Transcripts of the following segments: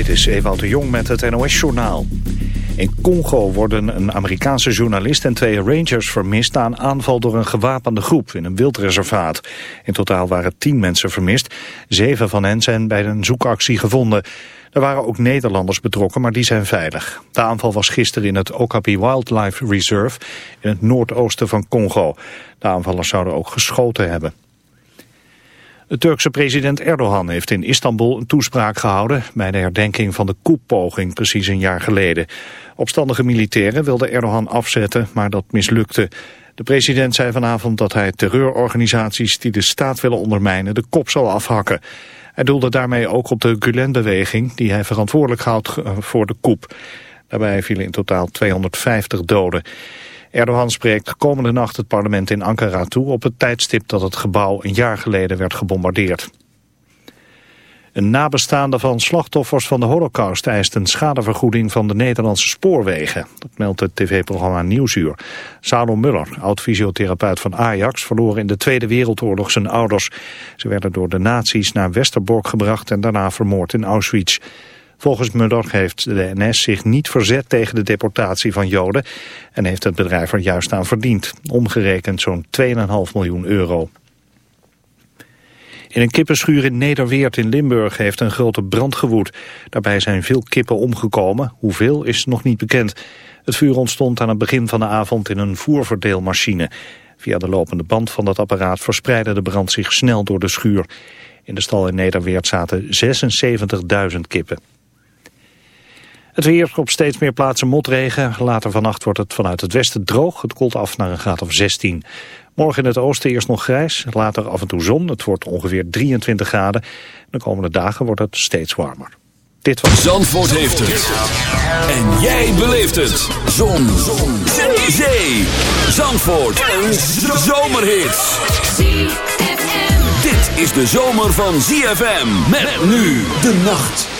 Dit is Ewout de Jong met het NOS-journaal. In Congo worden een Amerikaanse journalist en twee rangers vermist... na een aanval door een gewapende groep in een wildreservaat. In totaal waren tien mensen vermist. Zeven van hen zijn bij een zoekactie gevonden. Er waren ook Nederlanders betrokken, maar die zijn veilig. De aanval was gisteren in het Okapi Wildlife Reserve... in het noordoosten van Congo. De aanvallers zouden ook geschoten hebben. De Turkse president Erdogan heeft in Istanbul een toespraak gehouden... bij de herdenking van de koepoging precies een jaar geleden. Opstandige militairen wilden Erdogan afzetten, maar dat mislukte. De president zei vanavond dat hij terreurorganisaties die de staat willen ondermijnen... de kop zal afhakken. Hij doelde daarmee ook op de Gulen-beweging... die hij verantwoordelijk houdt voor de koep. Daarbij vielen in totaal 250 doden. Erdogan spreekt komende nacht het parlement in Ankara toe op het tijdstip dat het gebouw een jaar geleden werd gebombardeerd. Een nabestaande van slachtoffers van de holocaust eist een schadevergoeding van de Nederlandse spoorwegen. Dat meldt het tv-programma Nieuwsuur. Salo Muller, oud-fysiotherapeut van Ajax, verloor in de Tweede Wereldoorlog zijn ouders. Ze werden door de nazi's naar Westerbork gebracht en daarna vermoord in Auschwitz. Volgens Muller heeft de NS zich niet verzet tegen de deportatie van Joden en heeft het bedrijf er juist aan verdiend. Omgerekend zo'n 2,5 miljoen euro. In een kippenschuur in Nederweert in Limburg heeft een grote brand gewoed. Daarbij zijn veel kippen omgekomen. Hoeveel is nog niet bekend. Het vuur ontstond aan het begin van de avond in een voerverdeelmachine. Via de lopende band van dat apparaat verspreidde de brand zich snel door de schuur. In de stal in Nederweert zaten 76.000 kippen. Het weer op steeds meer plaatsen motregen. Later vannacht wordt het vanuit het westen droog. Het koelt af naar een graad of 16. Morgen in het oosten eerst nog grijs. Later af en toe zon. Het wordt ongeveer 23 graden. De komende dagen wordt het steeds warmer. Dit was... Zandvoort heeft het. En jij beleeft het. Zon. zon. Zee. Zee. Zandvoort. Een zomerhit. Dit is de zomer van ZFM. Met nu de nacht.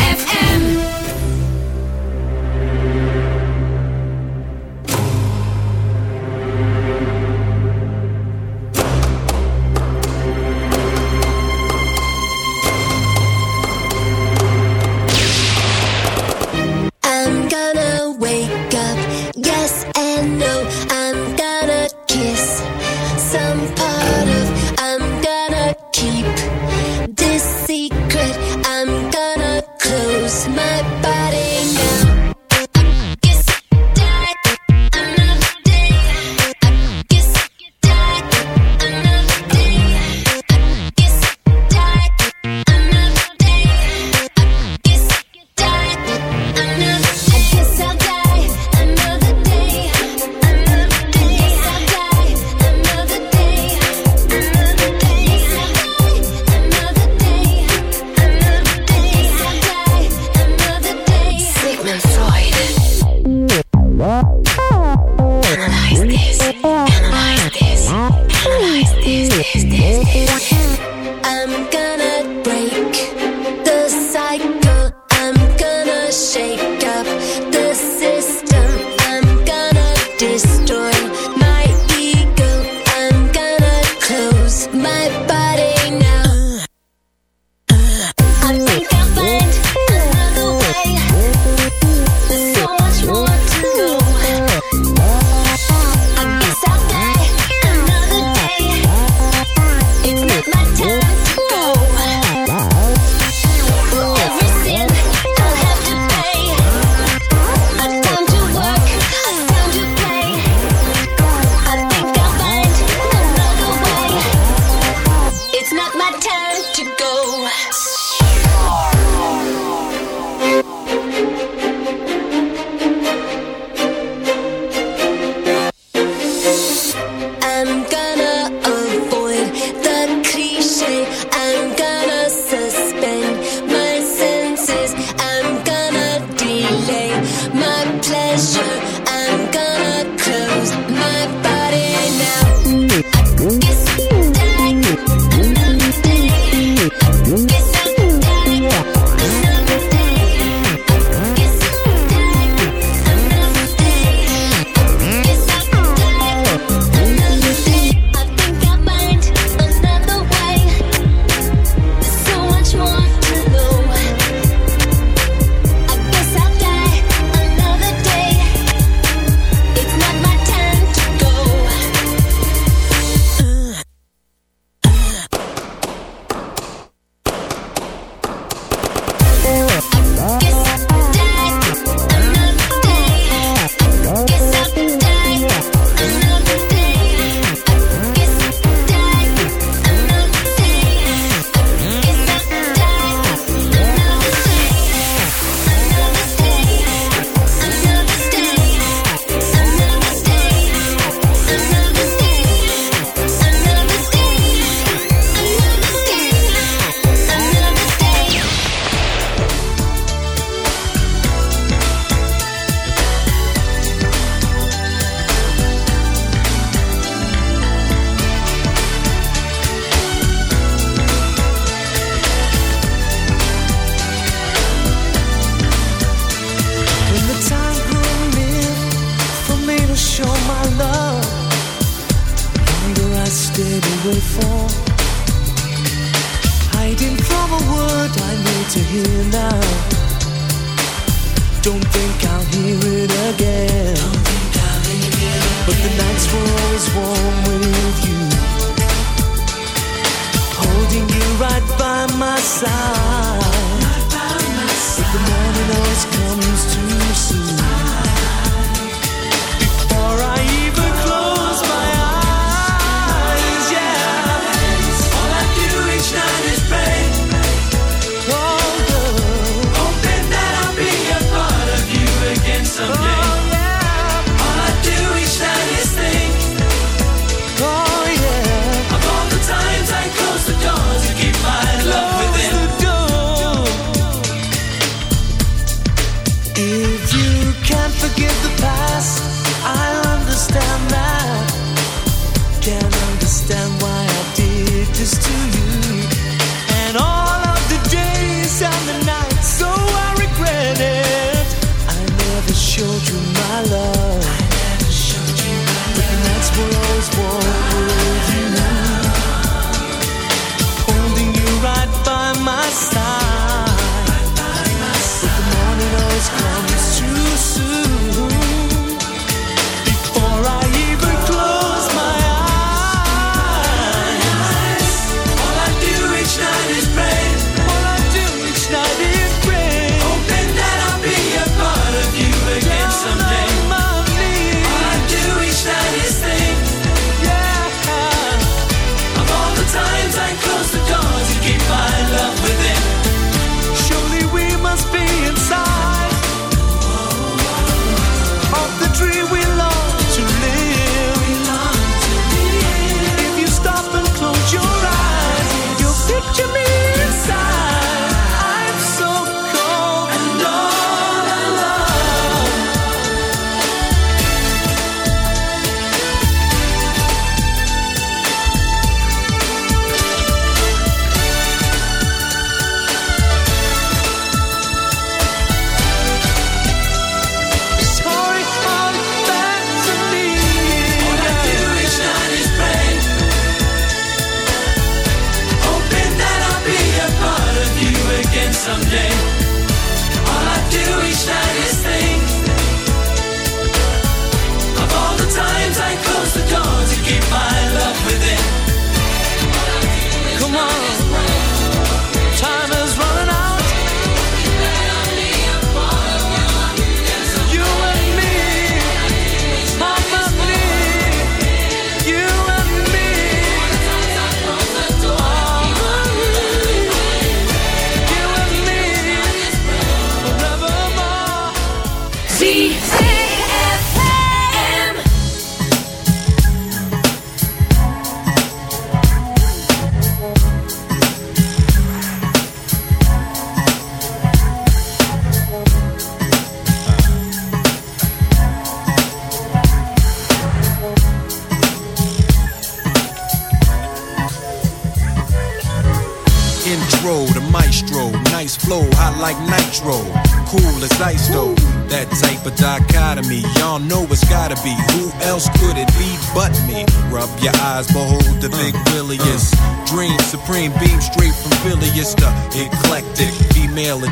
Guess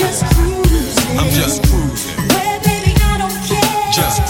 Just cruising. I'm just cruising, Well, baby, I don't care. just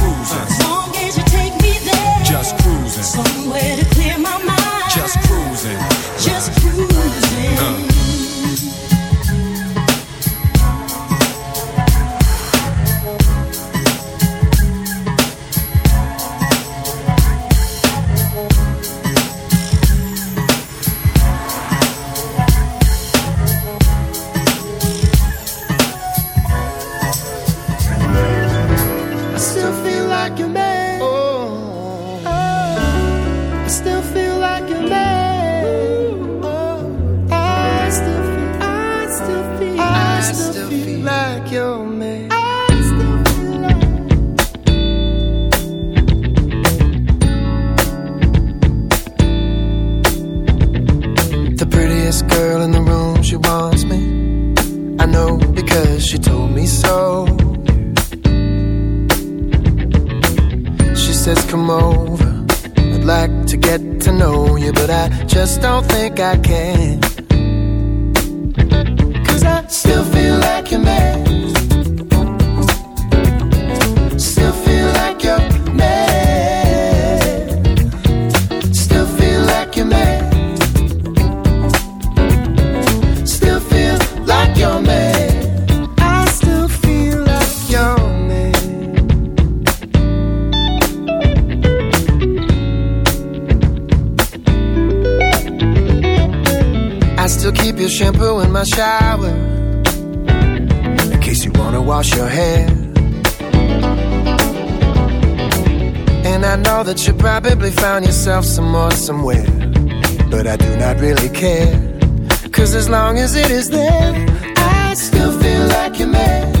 Cause as long as it is there, I still feel like your man.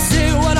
say what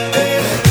Eh,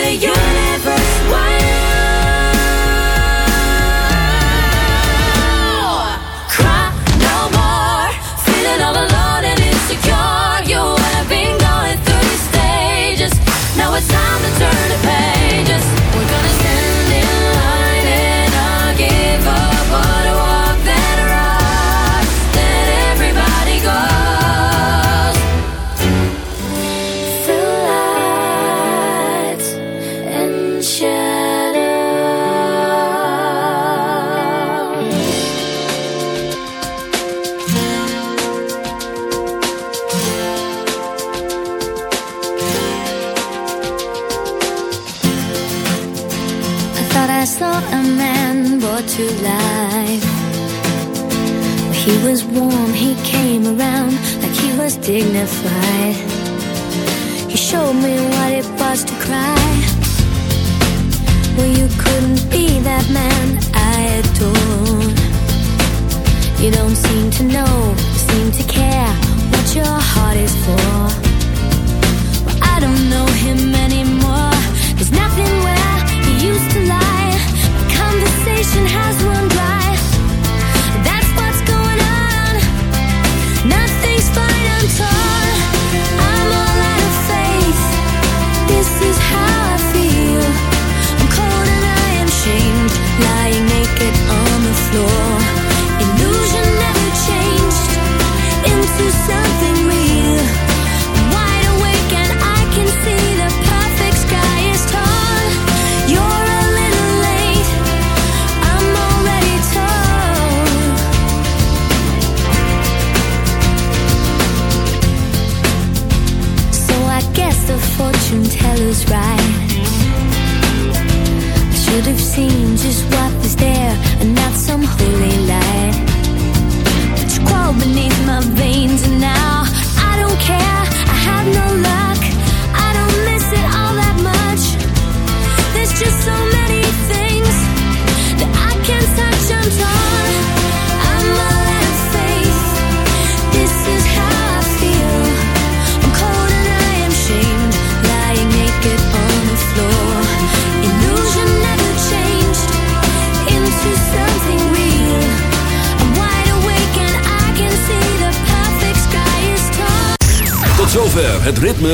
With the to know,